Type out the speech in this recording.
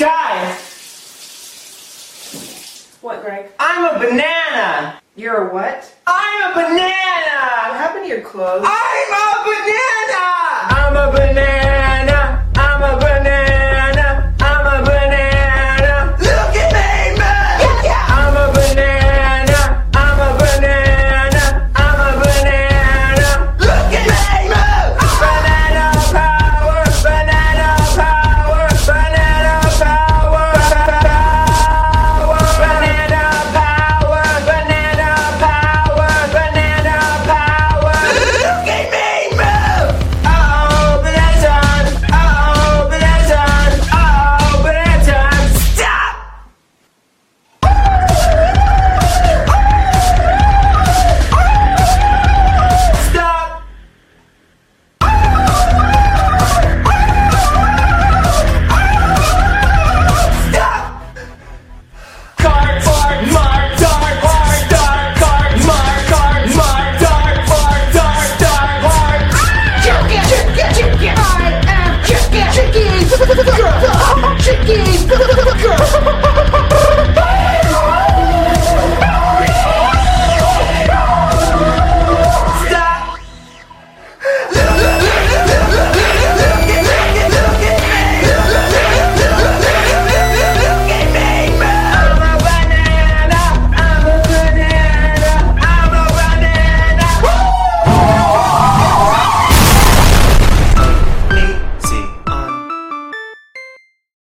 Sky, What, Greg? I'm a banana. You're a what? I'm a banana. What happened to your clothes? I'm a